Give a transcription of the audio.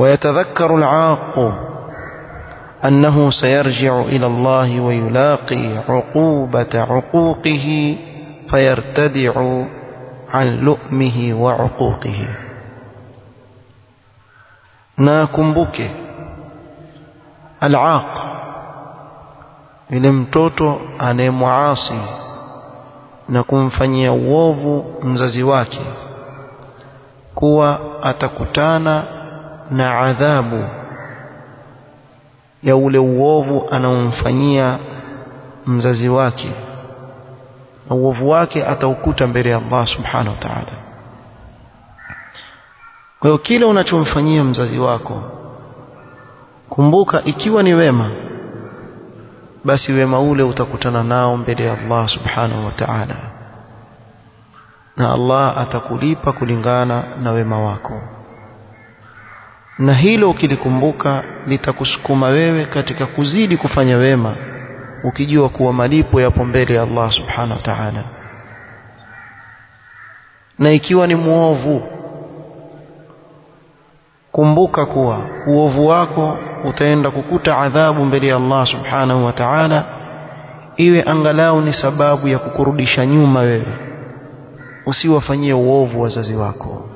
ويتذكر العاق أنه سيرجع إلى الله ويلاقي عقوبة عقوقه فيرتدع عن لؤمه وعقوقه. ناكمبك العاق. yule mtoto anayemwasi na kumfanyia uovu mzazi wake kuwa atakutana na adhabu ya ule uovu anaomfanyia mzazi wake. Na uovu wake ataukuta mbele ya Allah subhanahu wa ta'ala. Kwa hiyo kile unachomfanyia mzazi wako kumbuka ikiwa ni wema basi wema ule utakutana nao mbele ya Allah subhanahu wa ta'ala. Na Allah atakulipa kulingana na wema wako na hilo ukilikumbuka litakusukuma wewe katika kuzidi kufanya wema ukijua kuwa malipo yapo mbele ya Allah subhanahu wa ta'ala. Na ikiwa ni muovu kumbuka kuwa uovu wako utaenda kukuta adhabu mbele ya Allah subhanahu wa ta'ala iwe angalau ni sababu ya kukurudisha nyuma wewe. Usiwafanyie uovu wazazi wako